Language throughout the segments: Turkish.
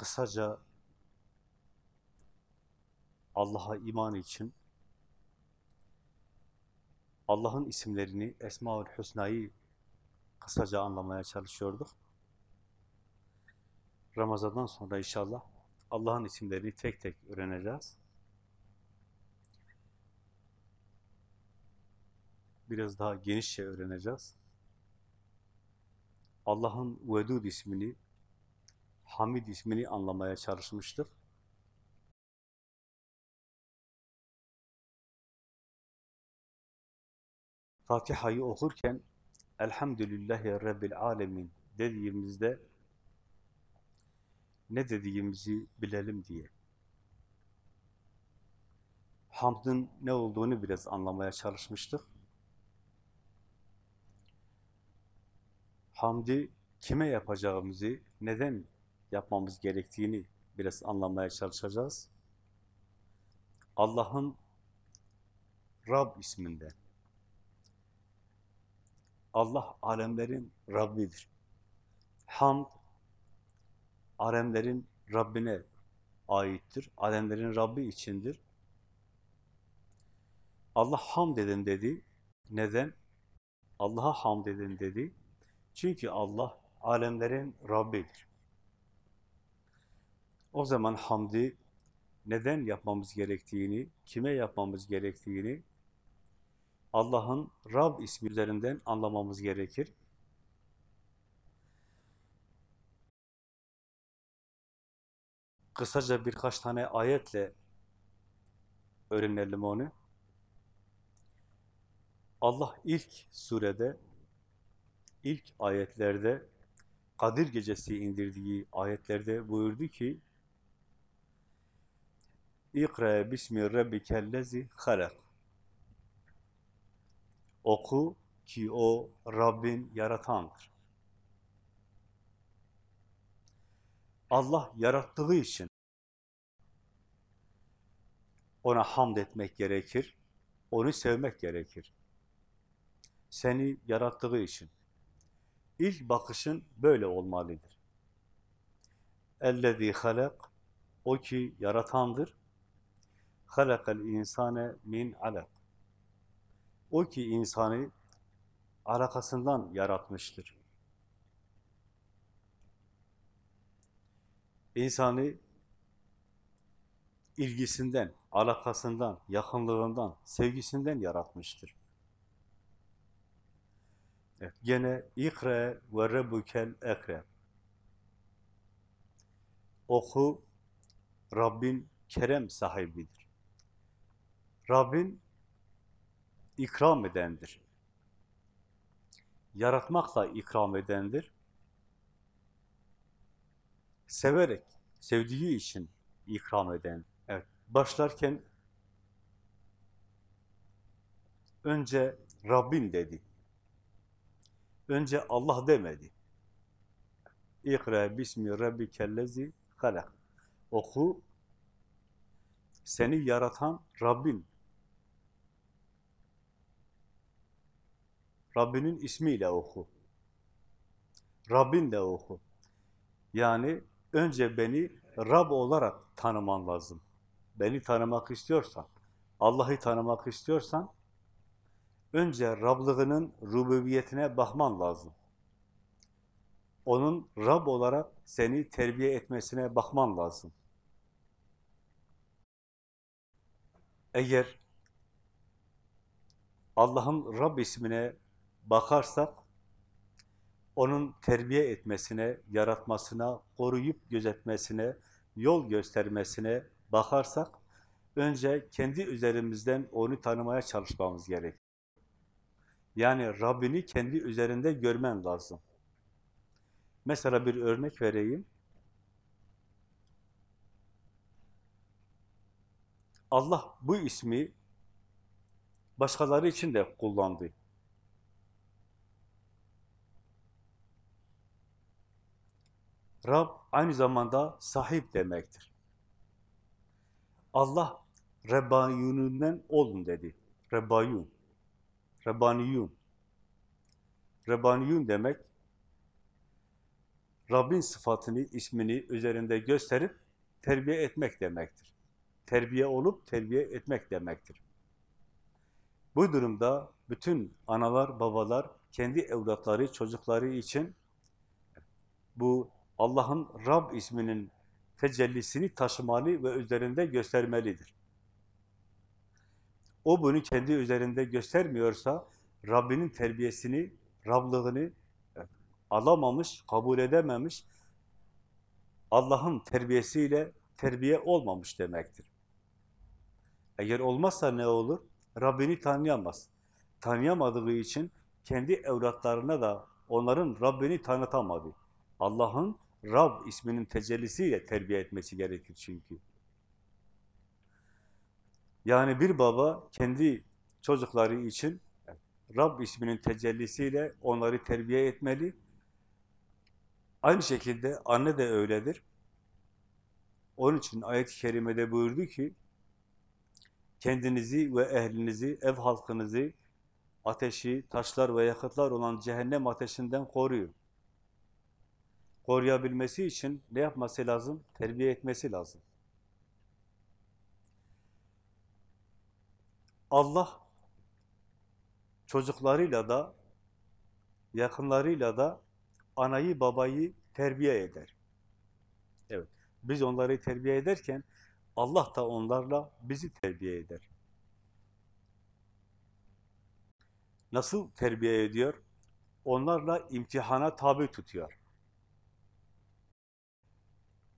Kısaca Allah'a iman için Allah'ın isimlerini, Esmaül Hüsna'yı kısaca anlamaya çalışıyorduk. Ramazan'dan sonra inşallah Allah'ın isimlerini tek tek öğreneceğiz. Biraz daha genişçe öğreneceğiz. Allah'ın Vedud ismini, Hamid ismini anlamaya çalışmıştık. Fatiha'yı okurken Elhamdülillahi Rabbil Alemin dediğimizde ne dediğimizi bilelim diye. Hamdın ne olduğunu biraz anlamaya çalışmıştık. Hamdi kime yapacağımızı, neden yapmamız gerektiğini biraz anlamaya çalışacağız. Allah'ın Rab isminden. Allah alemlerin Rabbidir. Hamd, alemlerin Rabbine aittir. Alemlerin Rabbi içindir. Allah hamd edin dedi. Neden? Allah'a hamd edin dedi. Çünkü Allah alemlerin Rabbidir. O zaman hamdi neden yapmamız gerektiğini, kime yapmamız gerektiğini Allah'ın Rab ismi üzerinden anlamamız gerekir. Kısaca birkaç tane ayetle öğrenelim onu. Allah ilk surede, ilk ayetlerde, Kadir Gecesi indirdiği ayetlerde buyurdu ki, İkra bismi rabbikellezi halak. Oku ki o Rabbin yaratandır. Allah yarattığı için ona hamd etmek gerekir, onu sevmek gerekir. Seni yarattığı için. İlk bakışın böyle olmalıdır. Ellezî halak, o ki yaratandır halakal insane min alak. O ki insanı alakasından yaratmıştır. İnsanı ilgisinden, alakasından, yakınlığından, sevgisinden yaratmıştır. Evet, gene ikre ve rabbukel ekrem. Oku, Rabbin kerem sahibidir. Rabbin ikram edendir. Yaratmakla ikram edendir. Severek, sevdiği için ikram eden. Evet, başlarken önce Rabbin dedi. Önce Allah demedi. İkra bismi rabbikellezi halak. Oku, seni yaratan Rabbin Rabbinin ismiyle oku. Rabbinle oku. Yani önce beni Rab olarak tanıman lazım. Beni tanımak istiyorsan, Allah'ı tanımak istiyorsan, önce Rablığının rububiyetine bakman lazım. Onun Rab olarak seni terbiye etmesine bakman lazım. Eğer Allah'ın Rab ismine bakarsak, onun terbiye etmesine, yaratmasına, koruyup gözetmesine, yol göstermesine bakarsak, önce kendi üzerimizden onu tanımaya çalışmamız gerek. Yani Rabbini kendi üzerinde görmen lazım. Mesela bir örnek vereyim. Allah bu ismi başkaları için de kullandı. Rab aynı zamanda sahip demektir. Allah Rebbayun'dan olun dedi. Rebbayun. Rebbaniyun. Rebbaniyun demek Rabbin sıfatını, ismini üzerinde gösterip terbiye etmek demektir. Terbiye olup terbiye etmek demektir. Bu durumda bütün analar, babalar kendi evlatları, çocukları için bu Allah'ın Rab isminin tecellisini taşımalı ve üzerinde göstermelidir. O bunu kendi üzerinde göstermiyorsa Rabbinin terbiyesini, Rablığını alamamış, kabul edememiş, Allah'ın terbiyesiyle terbiye olmamış demektir. Eğer olmazsa ne olur? Rabbini tanıyamaz. Tanıyamadığı için kendi evlatlarına da onların Rabbini tanıtamadı. Allah'ın Rab isminin tecellisiyle terbiye etmesi gerekir çünkü. Yani bir baba kendi çocukları için Rab isminin tecellisiyle onları terbiye etmeli. Aynı şekilde anne de öyledir. Onun için ayet-i kerimede buyurdu ki, kendinizi ve ehlinizi, ev halkınızı ateşi, taşlar ve yakıtlar olan cehennem ateşinden koruyun. Koruyabilmesi için ne yapması lazım? Terbiye etmesi lazım. Allah çocuklarıyla da yakınlarıyla da anayı babayı terbiye eder. Evet. Biz onları terbiye ederken Allah da onlarla bizi terbiye eder. Nasıl terbiye ediyor? Onlarla imtihana tabi tutuyor.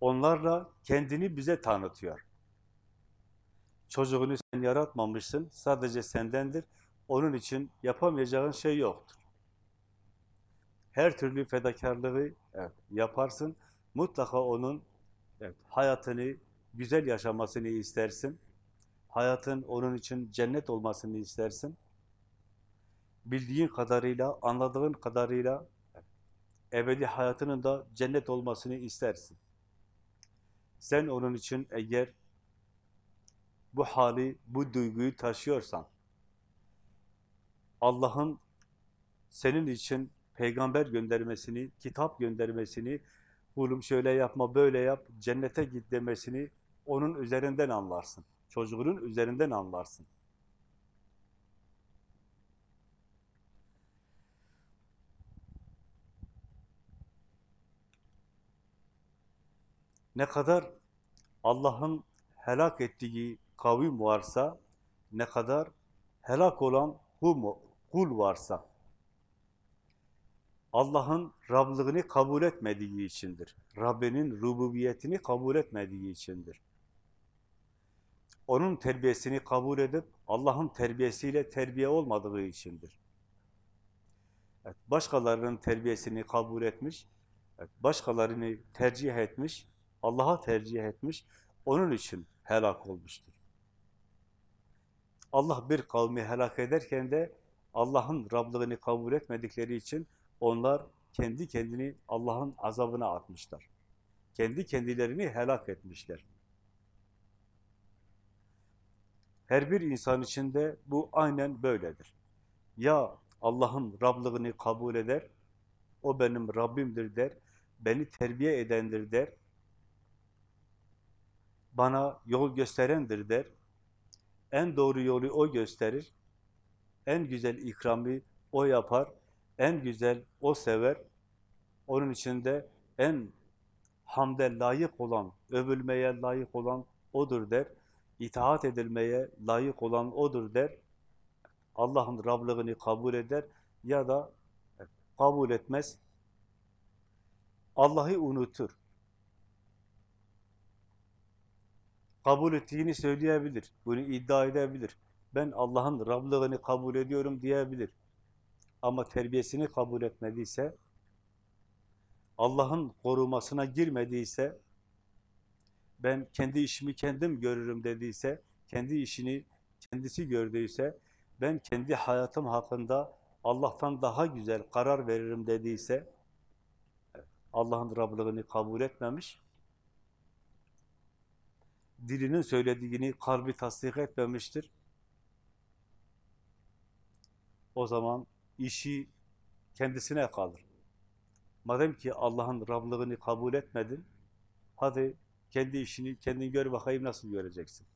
Onlarla kendini bize tanıtıyor. Çocuğunu sen yaratmamışsın, sadece sendendir. Onun için yapamayacağın şey yoktur. Her türlü fedakarlığı evet, yaparsın. Mutlaka onun evet, hayatını güzel yaşamasını istersin. Hayatın onun için cennet olmasını istersin. Bildiğin kadarıyla, anladığın kadarıyla ebedi hayatının da cennet olmasını istersin. Sen onun için eğer bu hali, bu duyguyu taşıyorsan, Allah'ın senin için peygamber göndermesini, kitap göndermesini, kulum şöyle yapma, böyle yap, cennete git demesini onun üzerinden anlarsın. Çocuğunun üzerinden anlarsın. Ne kadar Allah'ın helak ettiği kavim varsa, ne kadar helak olan kul varsa, Allah'ın Rablığını kabul etmediği içindir. Rabbinin rububiyetini kabul etmediği içindir. Onun terbiyesini kabul edip Allah'ın terbiyesiyle terbiye olmadığı içindir. Evet, başkalarının terbiyesini kabul etmiş, evet, başkalarını tercih etmiş, Allah'a tercih etmiş, onun için helak olmuştur. Allah bir kavmi helak ederken de Allah'ın Rablığını kabul etmedikleri için onlar kendi kendini Allah'ın azabına atmışlar. Kendi kendilerini helak etmişler. Her bir insan için de bu aynen böyledir. Ya Allah'ın Rablığını kabul eder, o benim Rabbimdir der, beni terbiye edendir der, bana yol gösterendir der, en doğru yolu o gösterir, en güzel ikramı o yapar, en güzel o sever, onun içinde en hamde layık olan, övülmeye layık olan odur der, itaat edilmeye layık olan odur der, Allah'ın Rablığını kabul eder ya da kabul etmez, Allah'ı unutur. Kabul ettiğini söyleyebilir, bunu iddia edebilir. Ben Allah'ın Rablığını kabul ediyorum diyebilir. Ama terbiyesini kabul etmediyse, Allah'ın korumasına girmediyse, ben kendi işimi kendim görürüm dediyse, kendi işini kendisi gördüyse, ben kendi hayatım hakkında Allah'tan daha güzel karar veririm dediyse, Allah'ın Rablığını kabul etmemiş, dilinin söylediğini kalbi tasdik etmemiştir. O zaman işi kendisine kalır. Madem ki Allah'ın Rablığını kabul etmedin, hadi kendi işini kendin gör bakayım nasıl göreceksin.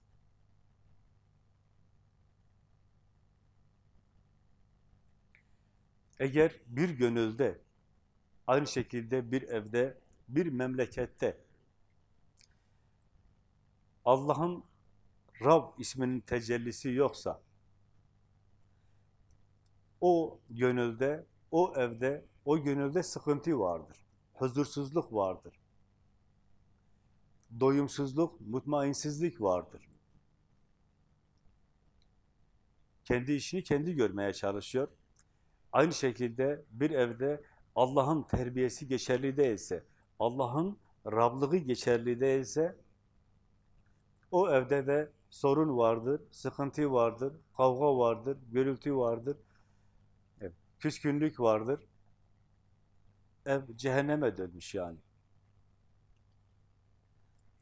Eğer bir gönülde, aynı şekilde bir evde, bir memlekette Allah'ın Rab isminin tecellisi yoksa, o gönülde, o evde, o gönülde sıkıntı vardır. Huzursuzluk vardır. Doyumsuzluk, mutmainsizlik vardır. Kendi işini kendi görmeye çalışıyor. Aynı şekilde bir evde Allah'ın terbiyesi geçerli değilse, Allah'ın Rablığı geçerli değilse, o evde de sorun vardır, sıkıntı vardır, kavga vardır, gürültü vardır, küskünlük vardır. Ev cehenneme dönmüş yani.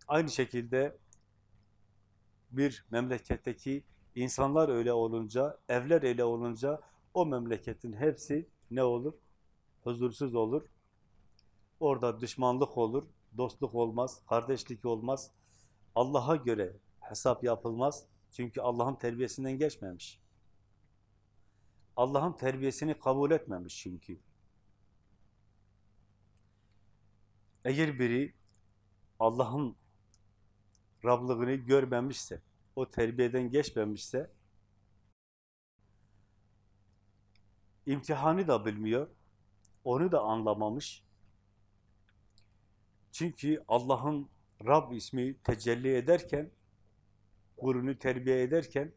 Aynı şekilde bir memleketteki insanlar öyle olunca, evler öyle olunca o memleketin hepsi ne olur? Huzursuz olur. Orada düşmanlık olur, dostluk olmaz, kardeşlik olmaz. Allah'a göre hesap yapılmaz. Çünkü Allah'ın terbiyesinden geçmemiş. Allah'ın terbiyesini kabul etmemiş çünkü. Eğer biri Allah'ın Rablığını görmemişse, o terbiyeden geçmemişse, imtihanı da bilmiyor, onu da anlamamış. Çünkü Allah'ın Rab ismi tecelli ederken, kulunu terbiye ederken,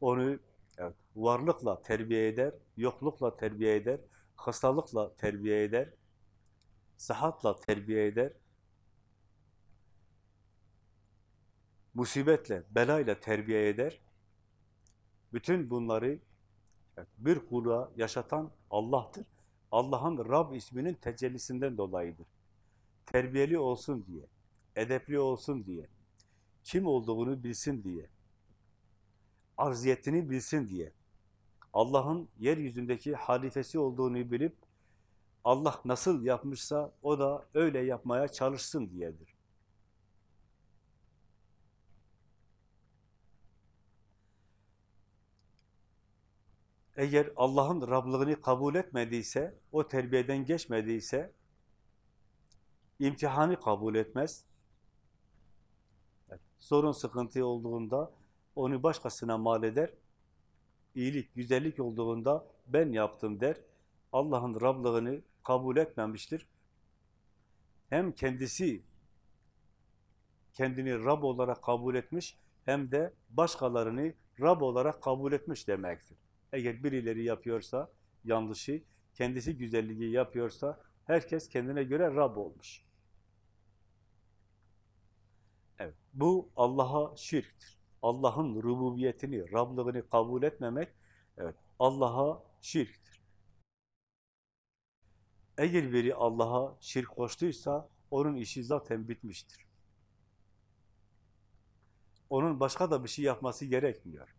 onu evet, varlıkla terbiye eder, yoklukla terbiye eder, hastalıkla terbiye eder, sıhhatla terbiye eder, musibetle, belayla terbiye eder. Bütün bunları bir kula yaşatan Allah'tır. Allah'ın Rab isminin tecellisinden dolayıdır. Terbiyeli olsun diye, edepli olsun diye, kim olduğunu bilsin diye, arziyetini bilsin diye, Allah'ın yeryüzündeki halifesi olduğunu bilip, Allah nasıl yapmışsa o da öyle yapmaya çalışsın diyedir. Eğer Allah'ın Rablığını kabul etmediyse, o terbiyeden geçmediyse, imtihanı kabul etmez. Sorun, sıkıntı olduğunda onu başkasına mal eder. İyilik, güzellik olduğunda ben yaptım der. Allah'ın Rablığını kabul etmemiştir. Hem kendisi kendini Rab olarak kabul etmiş, hem de başkalarını Rab olarak kabul etmiş demektir. Eğer birileri yapıyorsa yanlışı, kendisi güzelliği yapıyorsa herkes kendine göre Rab olmuş. Evet, bu Allah'a şirktir. Allah'ın rububiyetini, Rablığını kabul etmemek, evet, Allah'a şirktir. Eğer biri Allah'a şirk koştuysa, onun işi zaten bitmiştir. Onun başka da bir şey yapması gerekmiyor.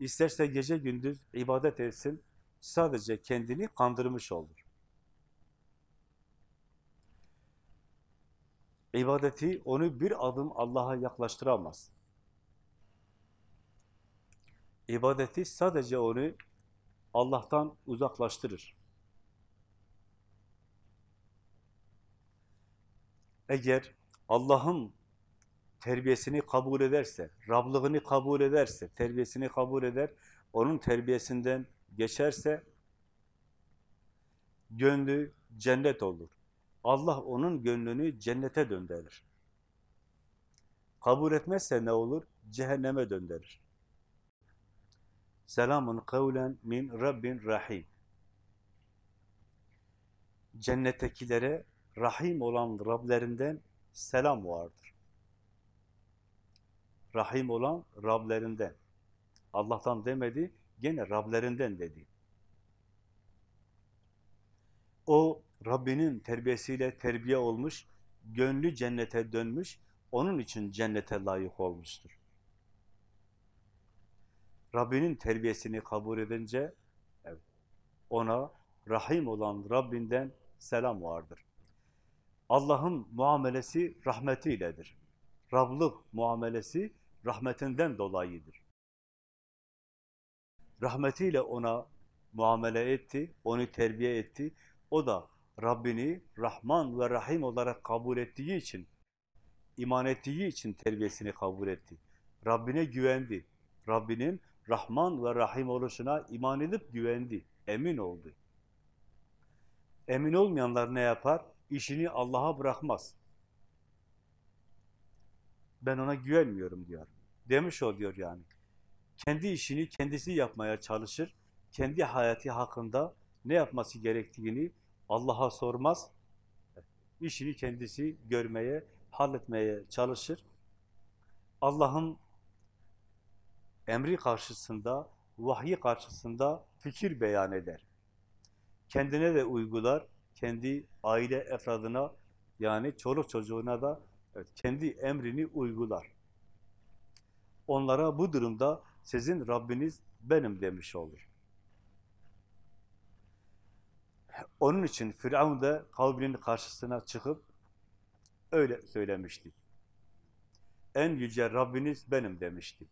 İsterse gece gündüz ibadet etsin, sadece kendini kandırmış olur. İbadeti onu bir adım Allah'a yaklaştıramaz. İbadeti sadece onu Allah'tan uzaklaştırır. Eğer Allah'ın terbiyesini kabul ederse, Rablığını kabul ederse, terbiyesini kabul eder, onun terbiyesinden geçerse, gönlü cennet olur. Allah onun gönlünü cennete döndürür. Kabul etmezse ne olur? Cehenneme döndürür. Selamun kavlen min Rabbin rahim. cennettekilere Rahim olan Rablerinden selam vardır. Rahim olan Rablerinden. Allah'tan demedi, gene Rablerinden dedi. O Rabbinin terbiyesiyle terbiye olmuş, gönlü cennete dönmüş, onun için cennete layık olmuştur. Rabbinin terbiyesini kabul edince evet, ona Rahim olan Rabbinden selam vardır. Allah'ın muamelesi rahmetiyledir. Rablık muamelesi rahmetinden dolayıdır. Rahmetiyle ona muamele etti, onu terbiye etti. O da Rabbini Rahman ve Rahim olarak kabul ettiği için, iman ettiği için terbiyesini kabul etti. Rabbine güvendi. Rabbinin Rahman ve Rahim oluşuna iman edip güvendi, emin oldu. Emin olmayanlar ne yapar? İşini Allah'a bırakmaz. Ben ona güvenmiyorum diyor. Demiş o diyor yani. Kendi işini kendisi yapmaya çalışır. Kendi hayatı hakkında ne yapması gerektiğini Allah'a sormaz. İşini kendisi görmeye, halletmeye çalışır. Allah'ın emri karşısında, vahyi karşısında fikir beyan eder. Kendine de uygular, kendi aile efradına yani çoluk çocuğuna da evet, kendi emrini uygular. Onlara bu durumda sizin Rabbiniz benim demiş olur. Onun için Firavun da kavminin karşısına çıkıp öyle söylemişti. En yüce Rabbiniz benim demişti.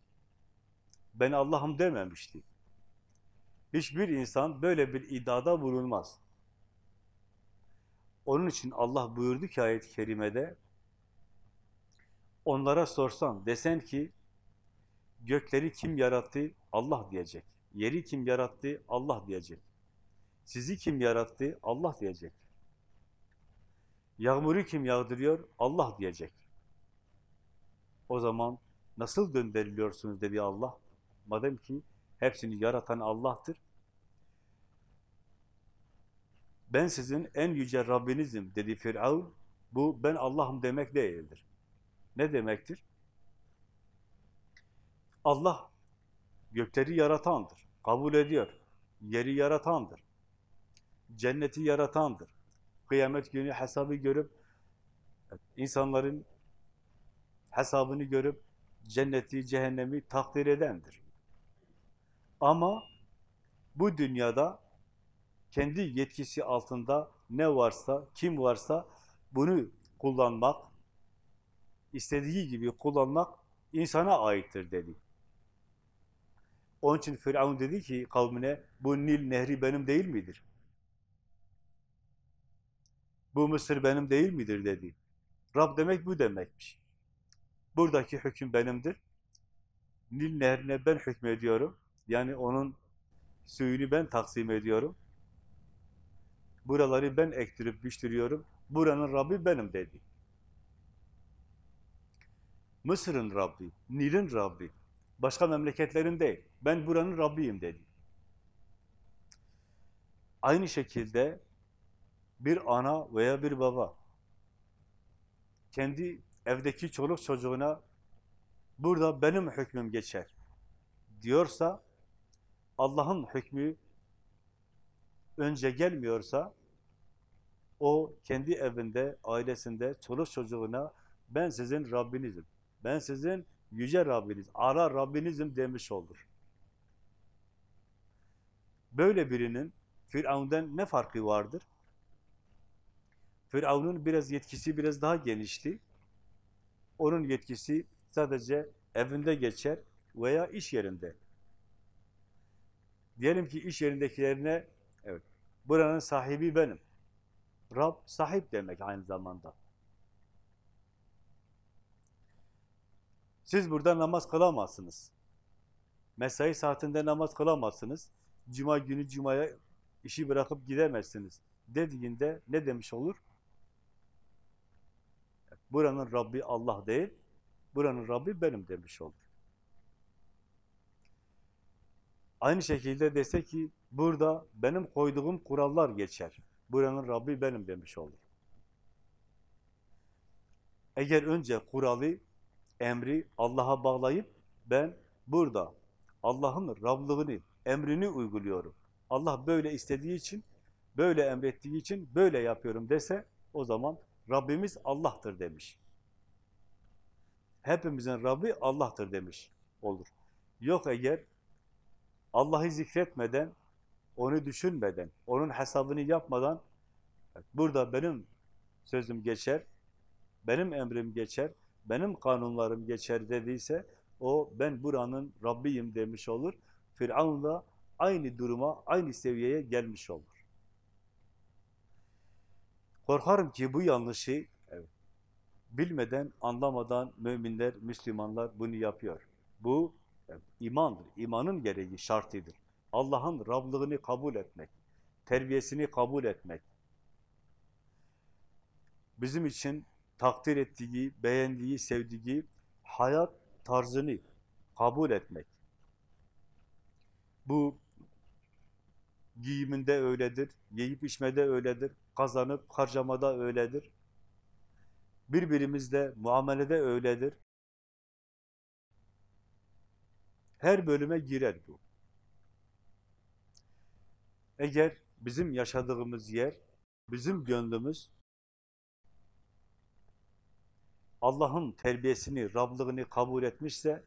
Ben Allah'ım dememişti. Hiçbir insan böyle bir iddiada bulunmaz. Onun için Allah buyurdu ki ayet-i kerimede onlara sorsan desen ki gökleri kim yarattı? Allah diyecek. Yeri kim yarattı? Allah diyecek. Sizi kim yarattı? Allah diyecek. Yağmuru kim yağdırıyor? Allah diyecek. O zaman nasıl döndürülüyorsunuz dedi Allah. Madem ki hepsini yaratan Allah'tır. Ben sizin en yüce Rabbinizim dedi Firavun. Bu ben Allah'ım demek değildir. Ne demektir? Allah gökleri yaratandır. Kabul ediyor. Yeri yaratandır. Cenneti yaratandır. Kıyamet günü hesabı görüp insanların hesabını görüp cenneti, cehennemi takdir edendir. Ama bu dünyada kendi yetkisi altında ne varsa, kim varsa bunu kullanmak, istediği gibi kullanmak insana aittir dedi. Onun için Firavun dedi ki kavmine, bu Nil nehri benim değil midir? Bu Mısır benim değil midir dedi. Rab demek bu demekmiş. Buradaki hüküm benimdir. Nil nehrine ben hükmediyorum. Yani onun suyunu ben taksim ediyorum. Buraları ben ektirip biçtiriyorum. Buranın Rabbi benim dedi. Mısır'ın Rabbi, Nil'in Rabbi, başka memleketlerin değil. Ben buranın Rabbiyim dedi. Aynı şekilde bir ana veya bir baba kendi evdeki çoluk çocuğuna burada benim hükmüm geçer diyorsa Allah'ın hükmü önce gelmiyorsa o kendi evinde, ailesinde, çoluk çocuğuna ben sizin Rabbinizim, ben sizin yüce Rabbiniz, ara Rabbinizim demiş olur. Böyle birinin Firavun'dan ne farkı vardır? Firavun'un biraz yetkisi biraz daha genişti. Onun yetkisi sadece evinde geçer veya iş yerinde. Diyelim ki iş yerindekilerine evet buranın sahibi benim. Rab sahip demek aynı zamanda. Siz burada namaz kılamazsınız. Mesai saatinde namaz kılamazsınız. Cuma günü cumaya işi bırakıp gidemezsiniz dediğinde ne demiş olur? Buranın Rabbi Allah değil, buranın Rabbi benim demiş olur. Aynı şekilde dese ki burada benim koyduğum kurallar geçer. buranın Rabbi benim demiş olur. Eğer önce kuralı, emri Allah'a bağlayıp ben burada Allah'ın Rablığını, emrini uyguluyorum. Allah böyle istediği için, böyle emrettiği için böyle yapıyorum dese o zaman Rabbimiz Allah'tır demiş. Hepimizin Rabbi Allah'tır demiş olur. Yok eğer Allah'ı zikretmeden, onu düşünmeden, onun hesabını yapmadan burada benim sözüm geçer, benim emrim geçer, benim kanunlarım geçer dediyse o ben buranın Rabbiyim demiş olur. Firavun'la aynı duruma, aynı seviyeye gelmiş olur. Korkarım ki bu yanlışı evet, bilmeden, anlamadan müminler, Müslümanlar bunu yapıyor. Bu evet, imandır, imanın gereği, şartıdır. Allah'ın Rablığını kabul etmek, terbiyesini kabul etmek. Bizim için takdir ettiği, beğendiği, sevdiği hayat tarzını kabul etmek. Bu giyiminde öyledir, yiyip içmede öyledir, kazanıp harcamada öyledir. Birbirimizle muamelede öyledir. Her bölüme girer bu. Eğer bizim yaşadığımız yer, bizim gönlümüz Allah'ın terbiyesini, Rablığını kabul etmişse,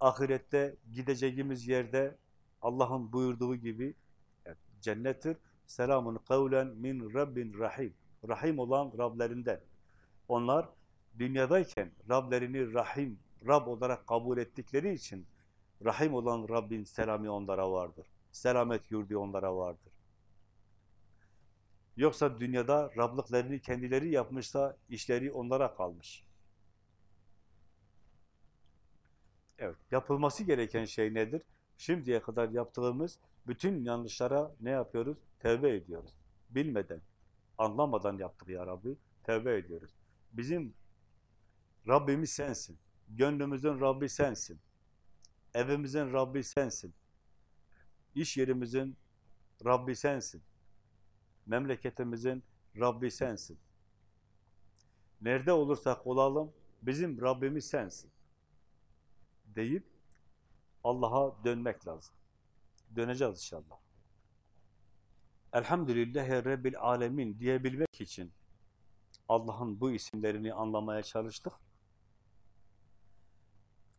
ahirette gideceğimiz yerde Allah'ın buyurduğu gibi evet, cennettir. Selamun kavlen min Rabbin rahim. Rahim olan Rablerinden. Onlar dünyadayken Rablerini Rahim, Rab olarak kabul ettikleri için Rahim olan Rabbin selamı onlara vardır. Selamet yurdu onlara vardır. Yoksa dünyada Rablıklarını kendileri yapmışsa işleri onlara kalmış. Evet, yapılması gereken şey nedir? Şimdiye kadar yaptığımız bütün yanlışlara ne yapıyoruz? Tevbe ediyoruz. Bilmeden, anlamadan yaptık ya Rabbi, tevbe ediyoruz. Bizim Rabbimiz sensin. Gönlümüzün Rabbi sensin. Evimizin Rabbi sensin. İş yerimizin Rabbi sensin. Memleketimizin Rabbi sensin. Nerede olursak olalım, bizim Rabbimiz sensin. Deyip Allah'a dönmek lazım. Döneceğiz inşallah. Elhamdülillahi Rabbil Alemin diyebilmek için Allah'ın bu isimlerini anlamaya çalıştık.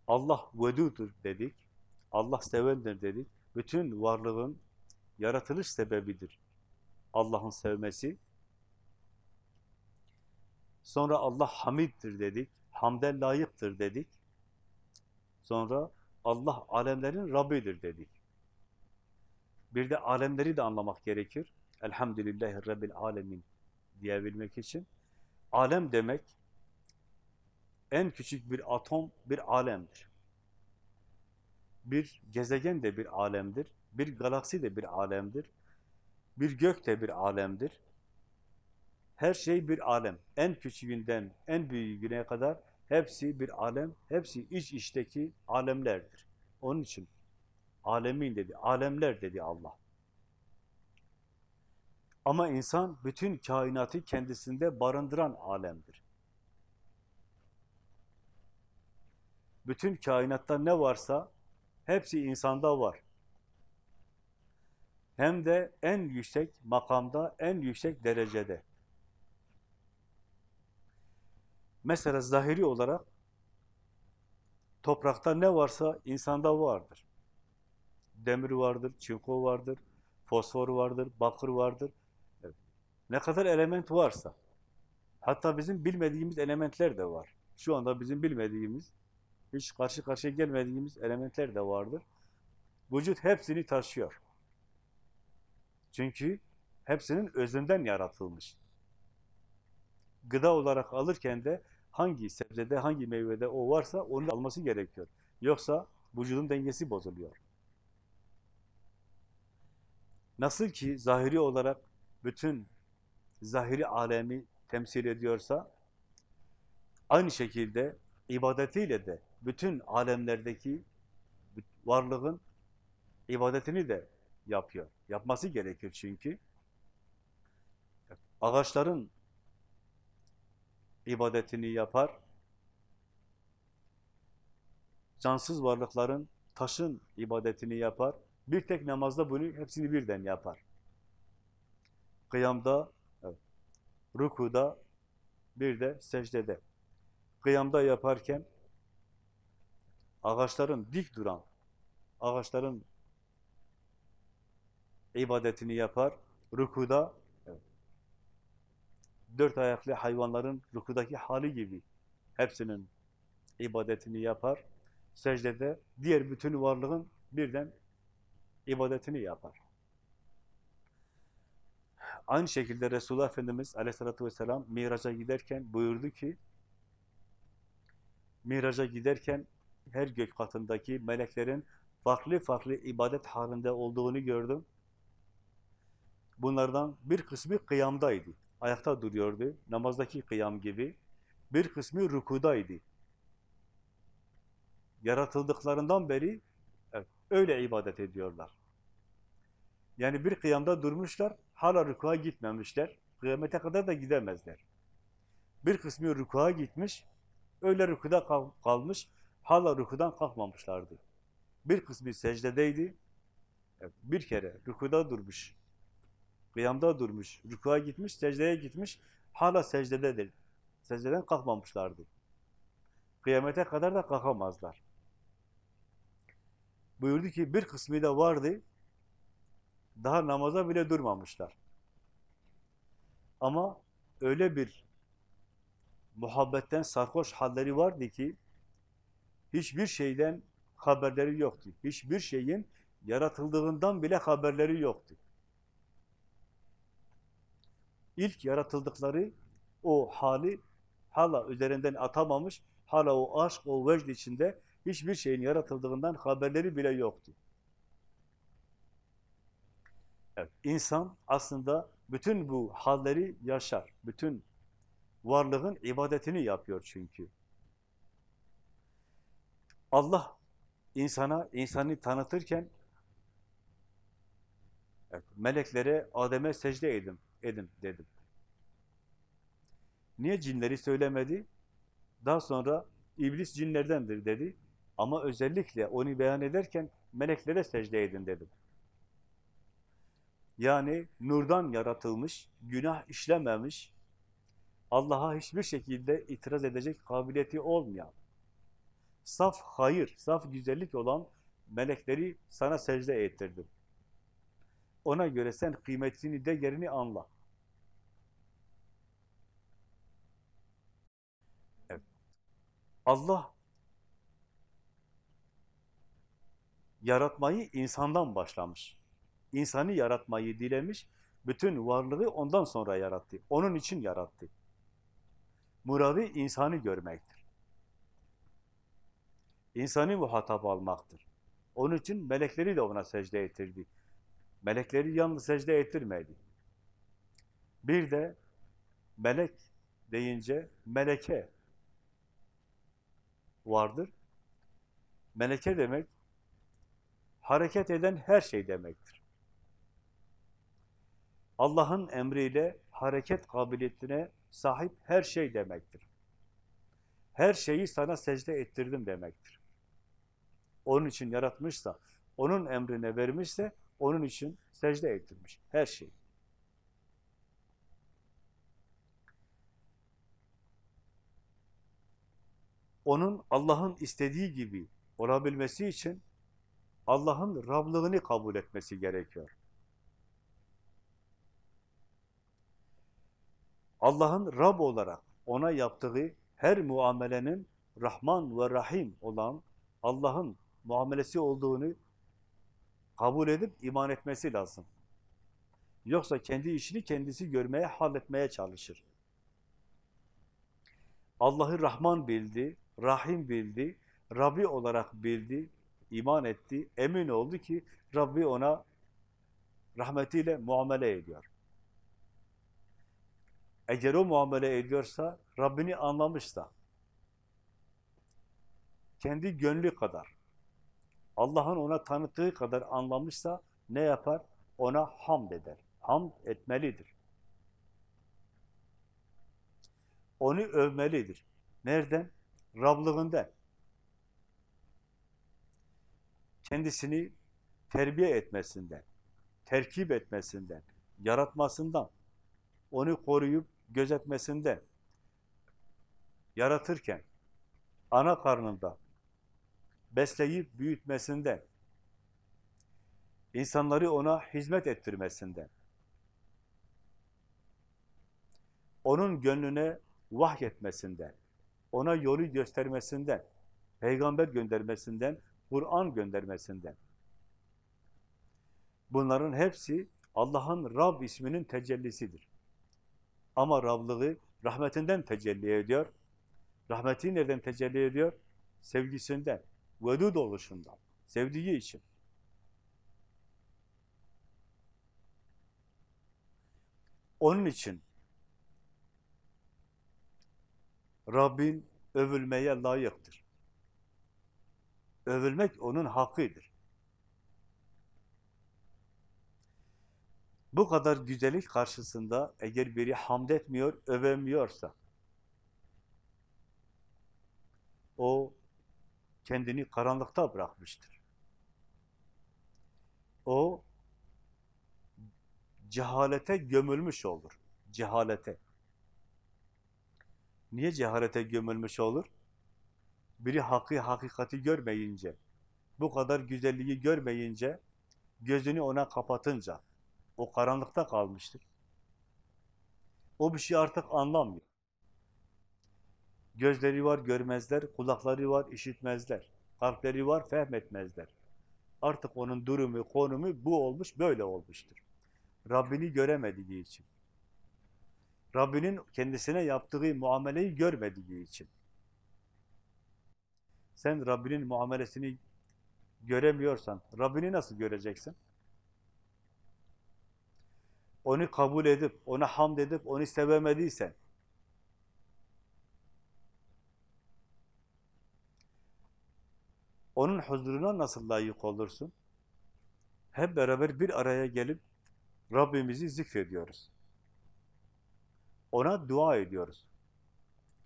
Allah vedudur dedik. Allah sevendir dedik. Bütün varlığın yaratılış sebebidir. Allah'ın sevmesi. Sonra Allah hamiddir dedik. Hamde layıktır dedik. Sonra Allah alemlerin Rabbidir dedik. Bir de alemleri de anlamak gerekir. Elhamdülillahi Rabbil Alemin diyebilmek için. Alem demek en küçük bir atom bir alemdir. Bir gezegen de bir alemdir. Bir galaksi de bir alemdir. Bir gök de bir alemdir. Her şey bir alem. En küçüğünden en büyüğüne kadar hepsi bir alem, hepsi iç içteki alemlerdir. Onun için alemin dedi, alemler dedi Allah. Ama insan bütün kainatı kendisinde barındıran alemdir. Bütün kainatta ne varsa hepsi insanda var. Hem de en yüksek makamda, en yüksek derecede. Mesela zahiri olarak toprakta ne varsa insanda vardır. Demir vardır, çinko vardır, fosfor vardır, bakır vardır. Evet. Ne kadar element varsa. Hatta bizim bilmediğimiz elementler de var. Şu anda bizim bilmediğimiz, hiç karşı karşıya gelmediğimiz elementler de vardır. Vücut hepsini taşıyor. Çünkü hepsinin özünden yaratılmış. Gıda olarak alırken de hangi sebzede, hangi meyvede o varsa onu alması gerekiyor. Yoksa vücudun dengesi bozuluyor. Nasıl ki zahiri olarak bütün zahiri alemi temsil ediyorsa, aynı şekilde ibadetiyle de bütün alemlerdeki varlığın ibadetini de yapıyor. Yapması gerekir çünkü. ağaçların ibadetini yapar, cansız varlıkların, taşın ibadetini yapar, bir tek namazda bunu hepsini birden yapar. Kıyamda, evet, rukuda, bir de secdede. Kıyamda yaparken ağaçların dik duran, ağaçların ibadetini yapar. Rukuda evet, dört ayaklı hayvanların rukudaki hali gibi hepsinin ibadetini yapar. Secdede diğer bütün varlığın birden ibadetini yapar. Aynı şekilde Resulullah Efendimiz aleyhissalatü vesselam miraca giderken buyurdu ki miraca giderken her gök katındaki meleklerin farklı farklı ibadet halinde olduğunu gördüm. Bunlardan bir kısmı kıyamdaydı. Ayakta duruyordu. Namazdaki kıyam gibi. Bir kısmı rükudaydı. Yaratıldıklarından beri öyle ibadet ediyorlar. Yani bir kıyamda durmuşlar, hala rükuğa gitmemişler. Kıyamete kadar da gidemezler. Bir kısmı rükuğa gitmiş, öyle rükuda kal kalmış, hala rükudan kalkmamışlardı. Bir kısmı secdedeydi, evet, bir kere rükuda durmuş, kıyamda durmuş, rükuğa gitmiş, secdeye gitmiş, hala secdededir. Secdeden kalkmamışlardı. Kıyamete kadar da kalkamazlar. Buyurdu ki bir kısmı da vardı, daha namaza bile durmamışlar. Ama öyle bir muhabbetten sarhoş halleri vardı ki hiçbir şeyden haberleri yoktu. Hiçbir şeyin yaratıldığından bile haberleri yoktu. İlk yaratıldıkları o hali hala üzerinden atamamış, hala o aşk, o vecd içinde hiçbir şeyin yaratıldığından haberleri bile yoktu. Evet, insan aslında bütün bu halleri yaşar. Bütün varlığın ibadetini yapıyor çünkü. Allah insana, insanı tanıtırken evet, meleklere, Adem'e secde edin, edin dedim. Niye cinleri söylemedi? Daha sonra iblis cinlerdendir dedi. Ama özellikle onu beyan ederken meleklere secde edin dedim. Yani nurdan yaratılmış, günah işlememiş, Allah'a hiçbir şekilde itiraz edecek kabiliyeti olmayan, saf hayır, saf güzellik olan melekleri sana secde ettirdim. Ona göre sen kıymetini, değerini anla. Evet. Allah yaratmayı insandan başlamış. İnsanı yaratmayı dilemiş, bütün varlığı ondan sonra yarattı. Onun için yarattı. Muradı insanı görmektir. İnsanı muhatap almaktır. Onun için melekleri de ona secde ettirdi. Melekleri yalnız secde ettirmedi. Bir de melek deyince meleke vardır. Meleke demek hareket eden her şey demektir. Allah'ın emriyle hareket kabiliyetine sahip her şey demektir. Her şeyi sana secde ettirdim demektir. Onun için yaratmışsa, onun emrine vermişse, onun için secde ettirmiş. Her şey. Onun Allah'ın istediği gibi olabilmesi için Allah'ın Rablığını kabul etmesi gerekiyor. Allah'ın Rab olarak ona yaptığı her muamelenin Rahman ve Rahim olan Allah'ın muamelesi olduğunu kabul edip iman etmesi lazım. Yoksa kendi işini kendisi görmeye, halletmeye çalışır. Allah'ı Rahman bildi, Rahim bildi, Rabbi olarak bildi, iman etti, emin oldu ki Rabbi ona rahmetiyle muamele ediyor. Eğer o muamele ediyorsa, Rabbini anlamışsa, kendi gönlü kadar, Allah'ın ona tanıttığı kadar anlamışsa ne yapar? Ona hamd eder. Hamd etmelidir. Onu övmelidir. Nereden? Rablığından. Kendisini terbiye etmesinden, terkip etmesinden, yaratmasından, onu koruyup gözetmesinden, yaratırken ana karnında besleyip büyütmesinden, insanları ona hizmet ettirmesinden, onun gönlüne vahyetmesinden, ona yolu göstermesinden, peygamber göndermesinden, Kur'an göndermesinden. Bunların hepsi Allah'ın Rab isminin tecellisidir. Ama Rablığı rahmetinden tecelli ediyor. Rahmeti nereden tecelli ediyor? Sevgisinden, vedud oluşundan, sevdiği için. Onun için Rabbin övülmeye layıktır. Övülmek onun hakkıdır. Bu kadar güzellik karşısında eğer biri hamd etmiyor, övemiyorsa o kendini karanlıkta bırakmıştır. O cehalete gömülmüş olur. Cehalete. Niye cehalete gömülmüş olur? Biri hakkı, hakikati görmeyince, bu kadar güzelliği görmeyince, gözünü ona kapatınca, o karanlıkta kalmıştır. O bir şey artık anlamıyor. Gözleri var görmezler, kulakları var işitmezler, kalpleri var fehmetmezler. Artık onun durumu, konumu bu olmuş, böyle olmuştur. Rabbini göremediği için. Rabbinin kendisine yaptığı muameleyi görmediği için. Sen Rabbinin muamelesini göremiyorsan, Rabbini nasıl göreceksin? Onu kabul edip, ona hamd edip, onu sevemediysen, onun huzuruna nasıl layık olursun? Hep beraber bir araya gelip Rabbimizi zikrediyoruz. Ona dua ediyoruz.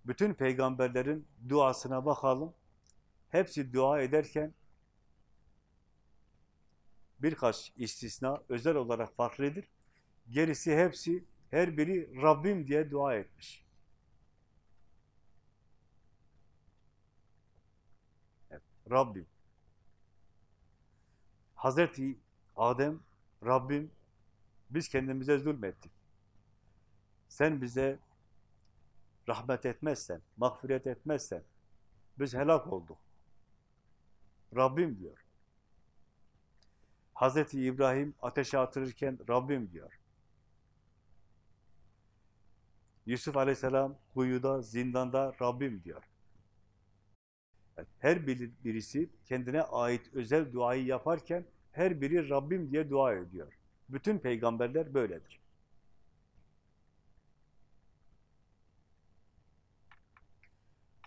Bütün peygamberlerin duasına bakalım. Hepsi dua ederken birkaç istisna özel olarak farklıdır. Gerisi hepsi, her biri Rabbim diye dua etmiş. Evet, Rabbim. Hazreti Adem, Rabbim, biz kendimize zulmettik. Sen bize rahmet etmezsen, mağfiret etmezsen, biz helak olduk. Rabbim diyor. Hazreti İbrahim ateşe atılırken Rabbim diyor. Yusuf Aleyhisselam kuyuda, zindanda Rabbim diyor. Her birisi kendine ait özel duayı yaparken her biri Rabbim diye dua ediyor. Bütün peygamberler böyledir.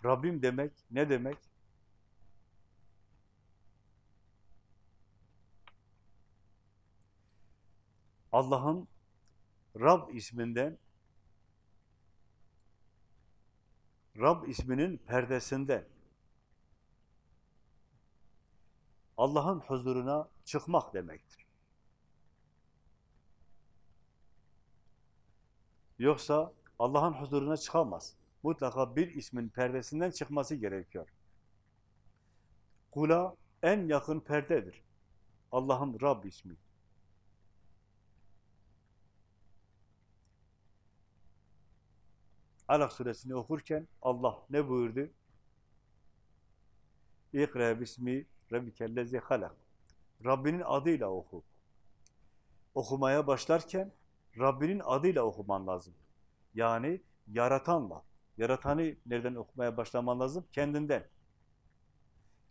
Rabbim demek ne demek? Allah'ın Rab isminden Rab isminin perdesinde Allah'ın huzuruna çıkmak demektir. Yoksa Allah'ın huzuruna çıkamaz. Mutlaka bir ismin perdesinden çıkması gerekiyor. Kula en yakın perdedir. Allah'ın Rab ismi. Alak suresini okurken Allah ne buyurdu? İkra bismi rabbikellezi halak. Rabbinin adıyla oku. Okumaya başlarken Rabbinin adıyla okuman lazım. Yani yaratanla. Yaratanı nereden okumaya başlaman lazım? Kendinden.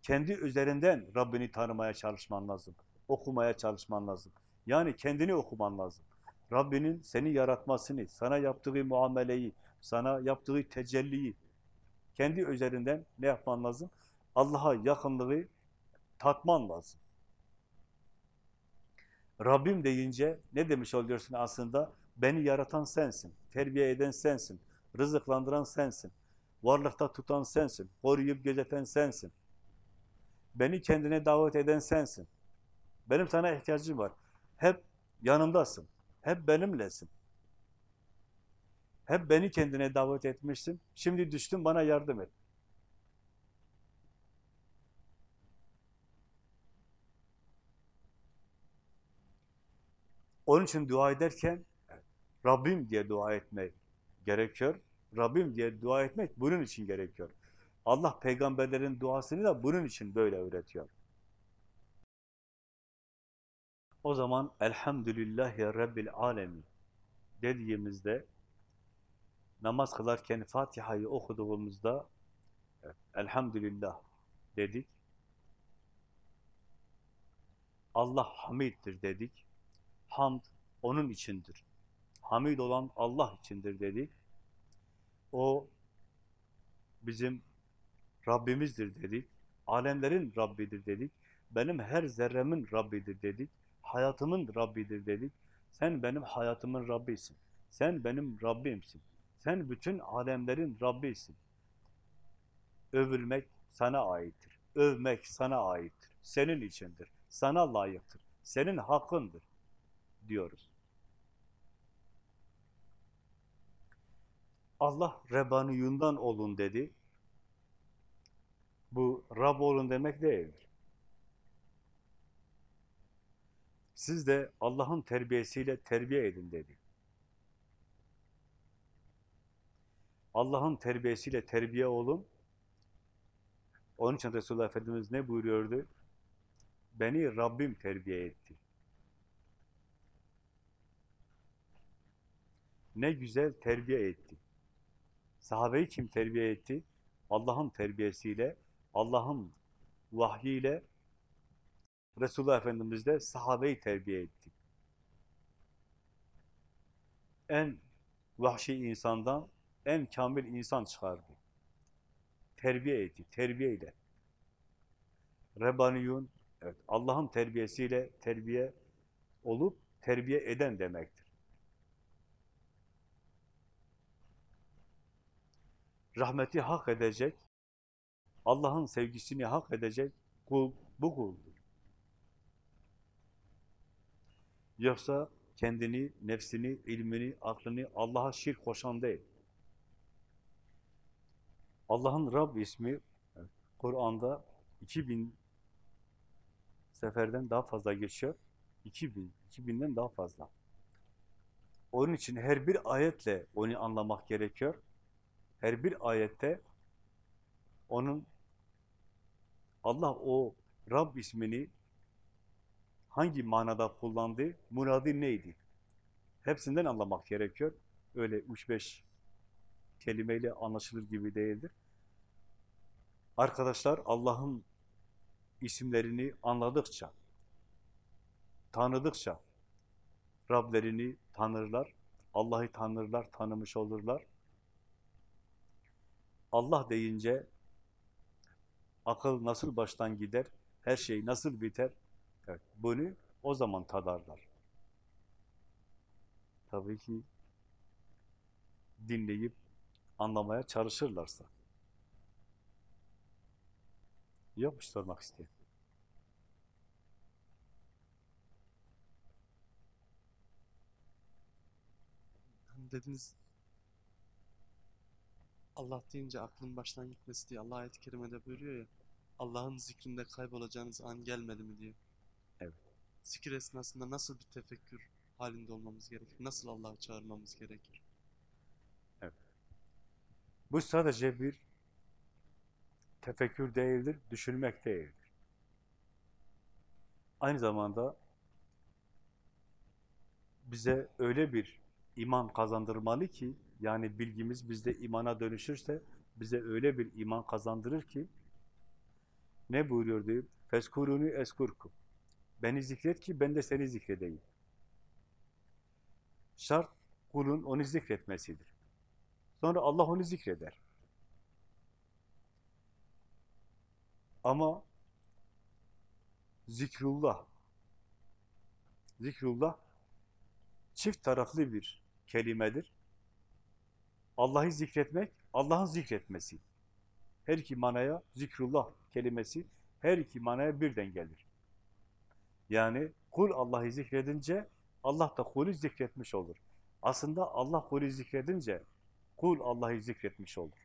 Kendi üzerinden Rabbini tanımaya çalışman lazım. Okumaya çalışman lazım. Yani kendini okuman lazım. Rabbinin seni yaratmasını, sana yaptığı muameleyi, sana yaptığı tecelliyi kendi üzerinden ne yapman lazım? Allah'a yakınlığı tatman lazım. Rabbim deyince ne demiş oluyorsun aslında? Beni yaratan sensin, terbiye eden sensin, Rızıklandıran sensin. Varlıkta tutan sensin. Koruyup gözeten sensin. Beni kendine davet eden sensin. Benim sana ihtiyacım var. Hep yanımdasın. Hep benimlesin. Hep beni kendine davet etmişsin. Şimdi düştüm bana yardım et. Onun için dua ederken Rabbim diye dua etmek gerekiyor. Rabbim diye dua etmek bunun için gerekiyor. Allah peygamberlerin duasını da bunun için böyle öğretiyor. O zaman Elhamdülillahi Rabbil Alemin dediğimizde namaz kılarken Fatiha'yı okuduğumuzda evet, Elhamdülillah dedik. Allah hamiddir dedik. Hamd onun içindir. Hamid olan Allah içindir dedik. O bizim Rabbimizdir dedik. Alemlerin Rabbidir dedik. Benim her zerremin Rabbidir dedik. Hayatımın Rabbidir dedik. Sen benim hayatımın Rabbisin. Sen benim Rabbimsin. Sen bütün alemlerin Rabbisin. Övülmek sana aittir. Övmek sana aittir. Senin içindir. Sana layıktır. Senin hakkındır diyoruz. Allah Rebaniyundan olun dedi. Bu Rab olun demek değildir. Siz de Allah'ın terbiyesiyle terbiye edin dedi. Allah'ın terbiyesiyle terbiye olun. Onun için Resulullah Efendimiz ne buyuruyordu? Beni Rabbim terbiye etti. Ne güzel terbiye etti. Sahabeyi kim terbiye etti? Allah'ın terbiyesiyle, Allah'ın vahyiyle Resulullah Efendimiz de sahabeyi terbiye etti. En vahşi insandan en kamil insan çıkardı. Terbiye etti, terbiyeyle. Rebaniyun, evet, Allah'ın terbiyesiyle terbiye olup terbiye eden demektir. Rahmeti hak edecek, Allah'ın sevgisini hak edecek kul bu kuldur. Yoksa kendini, nefsini, ilmini, aklını Allah'a şirk koşan değil. Allah'ın Rab ismi Kur'an'da 2000 seferden daha fazla geçiyor. 2000, 2000'den daha fazla. Onun için her bir ayetle onu anlamak gerekiyor. Her bir ayette onun Allah o Rab ismini hangi manada kullandı, muradı neydi? Hepsinden anlamak gerekiyor. Öyle 3-5 kelimeyle anlaşılır gibi değildir. Arkadaşlar Allah'ın isimlerini anladıkça, tanıdıkça Rablerini tanırlar, Allah'ı tanırlar, tanımış olurlar. Allah deyince akıl nasıl baştan gider, her şey nasıl biter, evet, bunu o zaman tadarlar. Tabii ki dinleyip anlamaya çalışırlarsa. Yokmuş sormak isteyen. Hani dediniz Allah deyince aklın baştan gitmesi diye Allah ayet-i kerimede buyuruyor ya Allah'ın zikrinde kaybolacağınız an gelmedi mi diye. Evet. Zikir esnasında nasıl bir tefekkür halinde olmamız gerekir? Nasıl Allah'ı çağırmamız gerekir? Bu sadece bir tefekkür değildir, düşünmek değildir. Aynı zamanda bize öyle bir iman kazandırmalı ki, yani bilgimiz bizde imana dönüşürse, bize öyle bir iman kazandırır ki, ne buyuruyordu? Feskuruni eskurkum. Beni zikret ki ben de seni zikredeyim. Şart kulun onu zikretmesidir. Sonra Allah onu zikreder. Ama zikrullah, zikrullah çift taraflı bir kelimedir. Allah'ı zikretmek, Allah'ın zikretmesi. Her iki manaya zikrullah kelimesi her iki manaya birden gelir. Yani kul Allah'ı zikredince Allah da kulü zikretmiş olur. Aslında Allah kulü zikredince kul Allah'ı zikretmiş olur.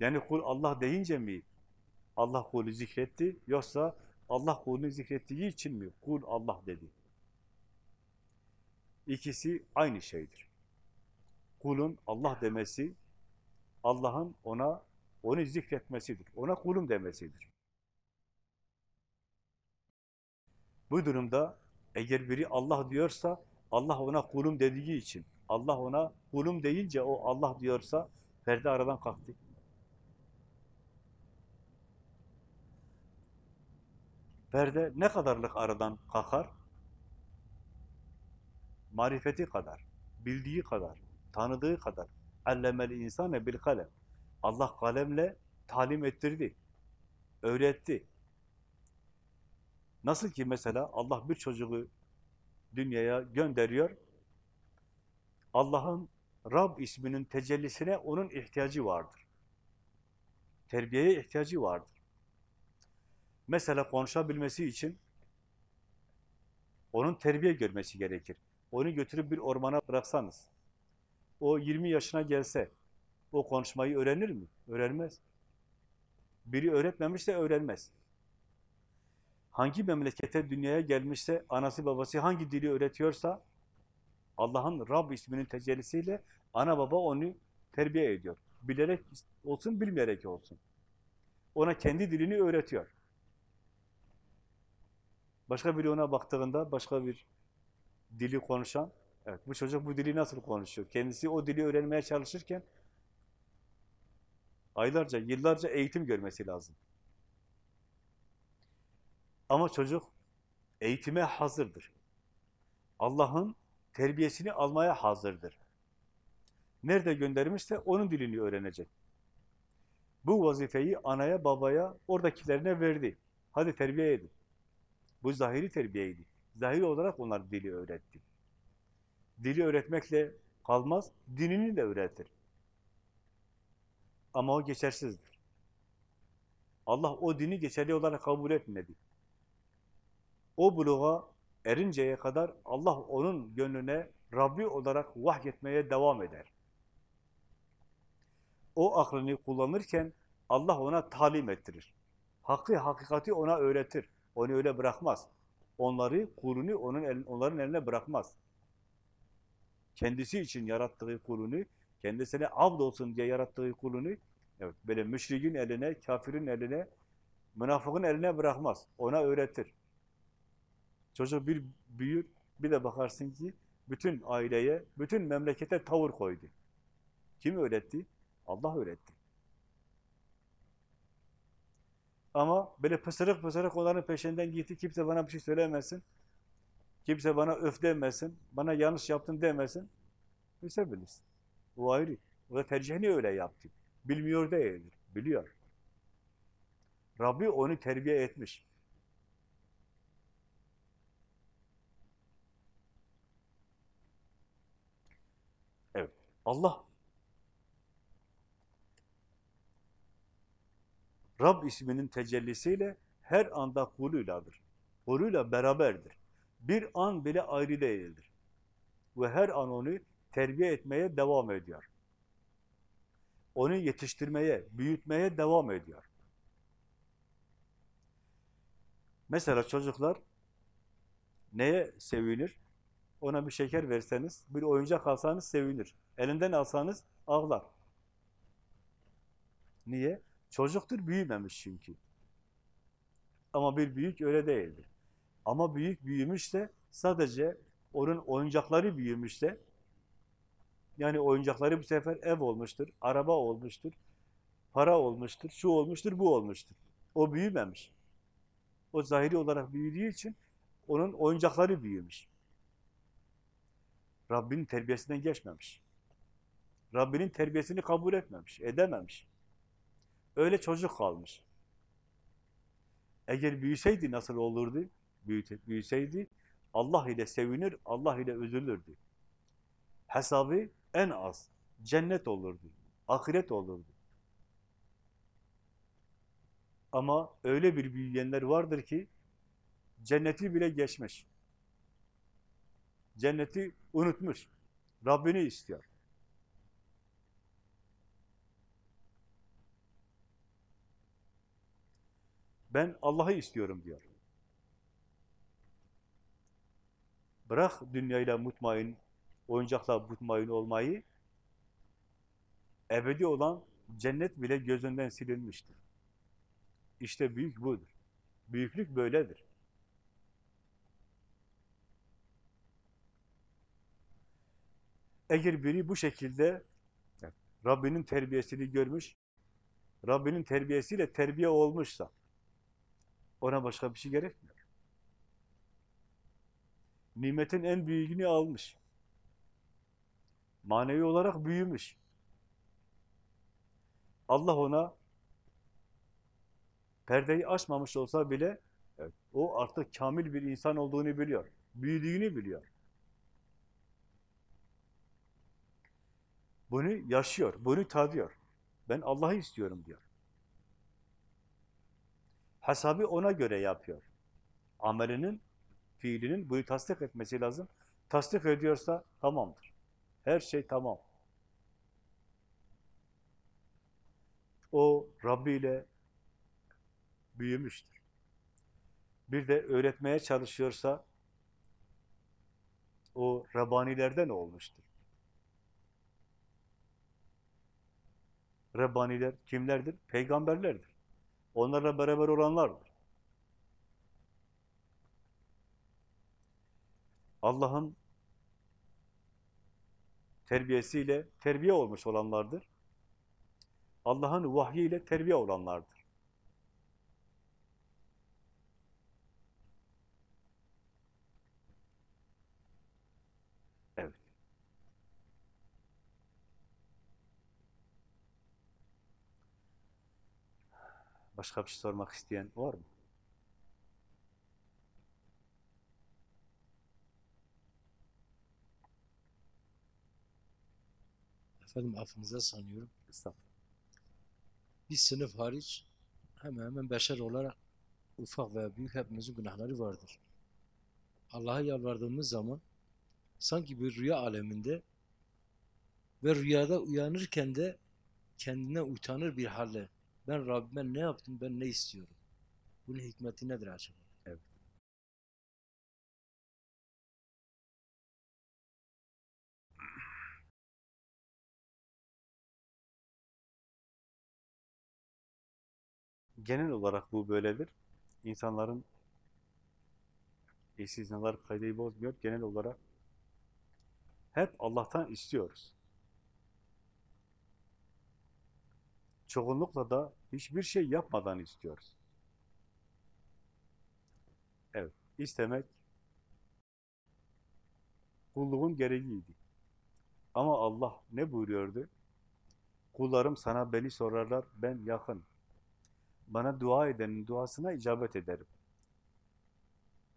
Yani kul Allah deyince mi Allah kulü zikretti yoksa Allah kulünü zikrettiği için mi kul Allah dedi? İkisi aynı şeydir. Kulun Allah demesi, Allah'ın ona onu zikretmesidir. Ona kulum demesidir. Bu durumda eğer biri Allah diyorsa, Allah ona kulum dediği için, Allah ona kulum deyince o Allah diyorsa, perde aradan kalktı. Perde ne kadarlık aradan kalkar? Marifeti kadar, bildiği kadar, tanıdığı kadar. Allemel insane bil kalem. Allah kalemle talim ettirdi, öğretti. Nasıl ki mesela Allah bir çocuğu dünyaya gönderiyor, Allah'ın Rab isminin tecellisine onun ihtiyacı vardır. Terbiyeye ihtiyacı vardır. Mesela konuşabilmesi için onun terbiye görmesi gerekir. Onu götürüp bir ormana bıraksanız, o 20 yaşına gelse, o konuşmayı öğrenir mi? Öğrenmez. Biri öğretmemişse öğrenmez. Hangi memlekete dünyaya gelmişse, anası babası hangi dili öğretiyorsa, Allah'ın Rab isminin tecellisiyle ana baba onu terbiye ediyor. Bilerek olsun, bilmeyerek olsun. Ona kendi dilini öğretiyor. Başka biri ona baktığında, başka bir dili konuşan, evet bu çocuk bu dili nasıl konuşuyor? Kendisi o dili öğrenmeye çalışırken, aylarca, yıllarca eğitim görmesi lazım. Ama çocuk eğitime hazırdır. Allah'ın terbiyesini almaya hazırdır. Nerede göndermişse onun dilini öğrenecek. Bu vazifeyi anaya, babaya, oradakilerine verdi. Hadi terbiye edin. Bu zahiri terbiyeydi. Zahiri olarak onlar dili öğretti. Dili öğretmekle kalmaz, dinini de öğretir. Ama o geçersizdir. Allah o dini geçerli olarak kabul etmedi. O buluğa erinceye kadar Allah onun gönlüne Rabbi olarak vahyetmeye devam eder. O aklını kullanırken Allah ona talim ettirir. Hakkı, hakikati ona öğretir. Onu öyle bırakmaz. Onları, kulunu onun el, onların eline bırakmaz. Kendisi için yarattığı kulunu, kendisine abd olsun diye yarattığı kulunu, evet, böyle müşrikin eline, kafirin eline, münafıkın eline bırakmaz. Ona öğretir. Çocuk bir büyür, bir de bakarsın ki bütün aileye, bütün memlekete tavır koydu. Kim öğretti? Allah öğretti. Ama böyle pısırık pısırık onların peşinden gitti, kimse bana bir şey söylemesin, kimse bana öf demesin, bana yanlış yaptın demesin, bilse bilirsin. O ayrı. O da tercihini öyle yaptı. Bilmiyor değildir, biliyor. Rabbi onu terbiye etmiş. Evet, Allah Rab isminin tecellisiyle her anda kuluyladır. Kuluyla beraberdir. Bir an bile ayrı değildir. Ve her an onu terbiye etmeye devam ediyor. Onu yetiştirmeye, büyütmeye devam ediyor. Mesela çocuklar neye sevinir? Ona bir şeker verseniz, bir oyuncak alsanız sevinir. Elinden alsanız ağlar. Niye? Çocuktur, büyümemiş çünkü. Ama bir büyük öyle değildir. Ama büyük büyümüşse, sadece onun oyuncakları büyümüşse, yani oyuncakları bu sefer ev olmuştur, araba olmuştur, para olmuştur, şu olmuştur, bu olmuştur. O büyümemiş. O zahiri olarak büyüdüğü için onun oyuncakları büyümüş. Rabbinin terbiyesinden geçmemiş. Rabbinin terbiyesini kabul etmemiş, edememiş. Öyle çocuk kalmış. Eğer büyüseydi nasıl olurdu? Büyüseydi Allah ile sevinir, Allah ile üzülürdü. hesabı en az cennet olurdu, ahiret olurdu. Ama öyle bir büyüyenler vardır ki cenneti bile geçmiş. Cenneti unutmuş. Rabbini istiyor. Ben Allah'ı istiyorum diyor. Bırak dünyayla mutmain, oyuncakla mutmain olmayı, ebedi olan cennet bile gözünden silinmiştir. İşte büyük budur. Büyüklük böyledir. Eğer biri bu şekilde Rabbinin terbiyesini görmüş, Rabbinin terbiyesiyle terbiye olmuşsa, ona başka bir şey gerekmiyor. Nimetin en büyüğünü almış. Manevi olarak büyümüş. Allah ona perdeyi açmamış olsa bile evet, o artık kamil bir insan olduğunu biliyor. Büyüdüğünü biliyor. Bunu yaşıyor, bunu tadıyor. Ben Allah'ı istiyorum diyor. Hesabı ona göre yapıyor. Amelinin, fiilinin bunu tasdik etmesi lazım. Tasdik ediyorsa tamamdır. Her şey tamam. O Rabbi ile büyümüştür. Bir de öğretmeye çalışıyorsa o Rabbanilerden olmuştur. Rabbaniler kimlerdir? Peygamberlerdir. Onlarla beraber olanlardır. Allah'ın terbiyesiyle terbiye olmuş olanlardır. Allah'ın vahyiyle terbiye olanlardır. Evet. Başka bir şey sormak isteyen var mı? Efendim affınıza sanıyorum. Estağfurullah. Bir sınıf hariç hemen hemen beşer olarak ufak veya büyük hepimizin günahları vardır. Allah'a yalvardığımız zaman sanki bir rüya aleminde ve rüyada uyanırken de kendine utanır bir halle ben Rabbime ne yaptım, ben ne istiyorum? Bunun hikmeti nedir acaba? Genel olarak bu böyledir. İnsanların istisnalar kaydeyi bozmuyor. Genel olarak hep Allah'tan istiyoruz. Çoğunlukla da hiçbir şey yapmadan istiyoruz. Evet, istemek kulluğun gereğiydi. Ama Allah ne buyuruyordu? Kullarım sana beni sorarlar, ben yakın. Bana dua edenin duasına icabet ederim.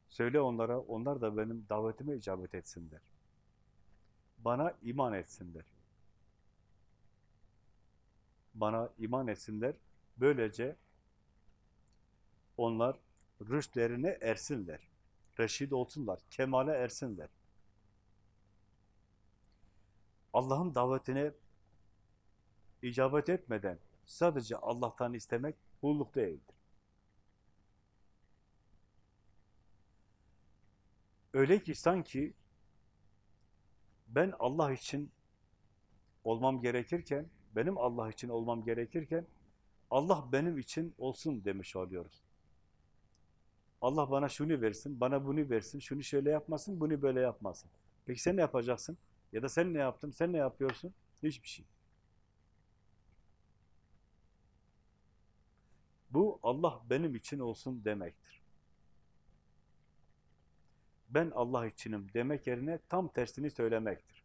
Söyle onlara, onlar da benim davetime icabet etsinler. Bana iman etsinler. Bana iman etsinler. Böylece onlar rüştlerine ersinler. Reşid olsunlar, kemale ersinler. Allah'ın davetine icabet etmeden sadece Allah'tan istemek kulluk değildir. Öyle ki sanki ben Allah için olmam gerekirken, benim Allah için olmam gerekirken, Allah benim için olsun demiş oluyoruz. Allah bana şunu versin, bana bunu versin, şunu şöyle yapmasın, bunu böyle yapmasın. Peki sen ne yapacaksın? Ya da sen ne yaptın, sen ne yapıyorsun? Hiçbir şey. Bu Allah benim için olsun demektir. Ben Allah içinim demek yerine tam tersini söylemektir.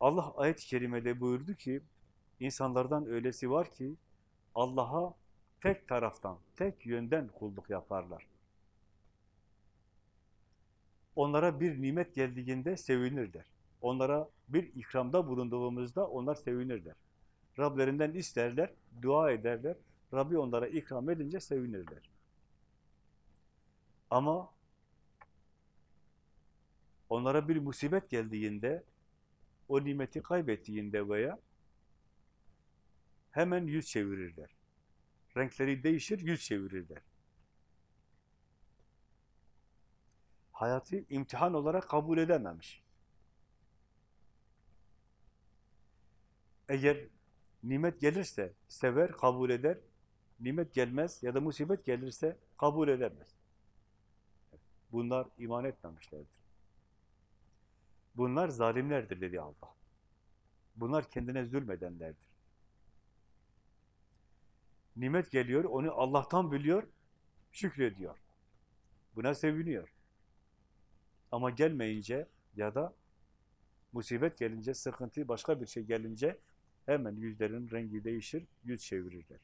Allah ayet-i kerimede buyurdu ki, insanlardan öylesi var ki, Allah'a tek taraftan, tek yönden kulluk yaparlar. Onlara bir nimet geldiğinde sevinirler. Onlara bir ikramda bulunduğumuzda onlar sevinirler. Rablerinden isterler, dua ederler. Rabbi onlara ikram edince sevinirler. Ama onlara bir musibet geldiğinde, o nimeti kaybettiğinde veya hemen yüz çevirirler. Renkleri değişir, yüz çevirirler. Hayatı imtihan olarak kabul edememiş. Eğer nimet gelirse sever, kabul eder. Nimet gelmez ya da musibet gelirse kabul edemez. Bunlar iman etmemişlerdir. Bunlar zalimlerdir dedi Allah. Bunlar kendine zulmedenlerdir. Nimet geliyor, onu Allah'tan biliyor, şükrediyor. Buna seviniyor. Ama gelmeyince ya da musibet gelince, sıkıntı, başka bir şey gelince hemen yüzlerin rengi değişir, yüz çevirirler.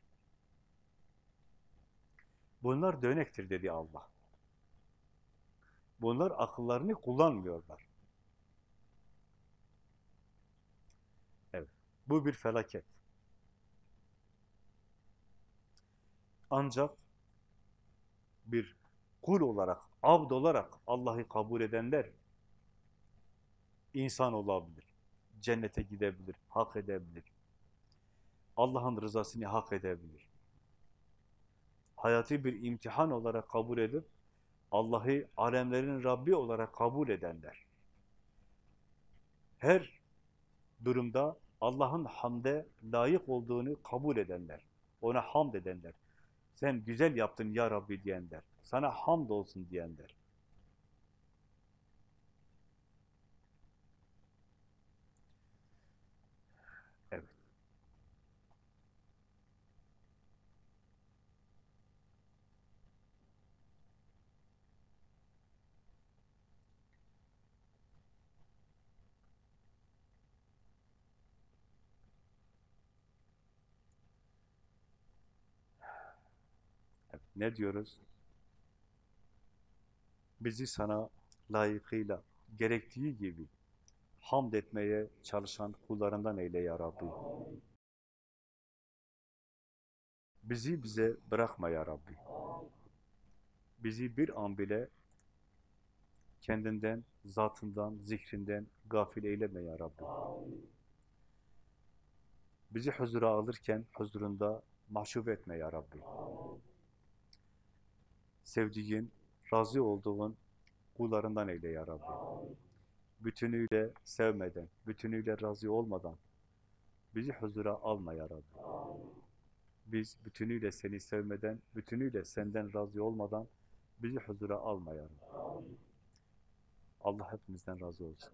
Bunlar dönektir dedi Allah. Bunlar akıllarını kullanmıyorlar. Evet, bu bir felaket. Ancak bir kul olarak, abd olarak Allah'ı kabul edenler insan olabilir. Cennete gidebilir, hak edebilir. Allah'ın rızasını hak edebilir. Hayatı bir imtihan olarak kabul edip Allah'ı alemlerin Rabbi olarak kabul edenler. Her durumda Allah'ın hamde layık olduğunu kabul edenler. Ona hamd edenler. Sen güzel yaptın ya Rabbi diyenler. Sana hamd olsun diyenler. Evet. Evet, Ne diyoruz? Bizi sana layıkıyla, gerektiği gibi hamd etmeye çalışan kullarından eyle ya Rabbi. Bizi bize bırakma ya Rabbi. Bizi bir an bile kendinden, zatından, zikrinden gafil eyleme ya Rabbi. Bizi huzura alırken huzurunda mahcup etme ya Rabbi. Sevdiğin, razı olduğun kullarından eyle ya Rabbi. Bütünüyle sevmeden, bütünüyle razı olmadan bizi huzura alma ya Rabbi. Biz bütünüyle seni sevmeden, bütünüyle senden razı olmadan bizi huzura alma ya Rabbi. Allah hepimizden razı olsun.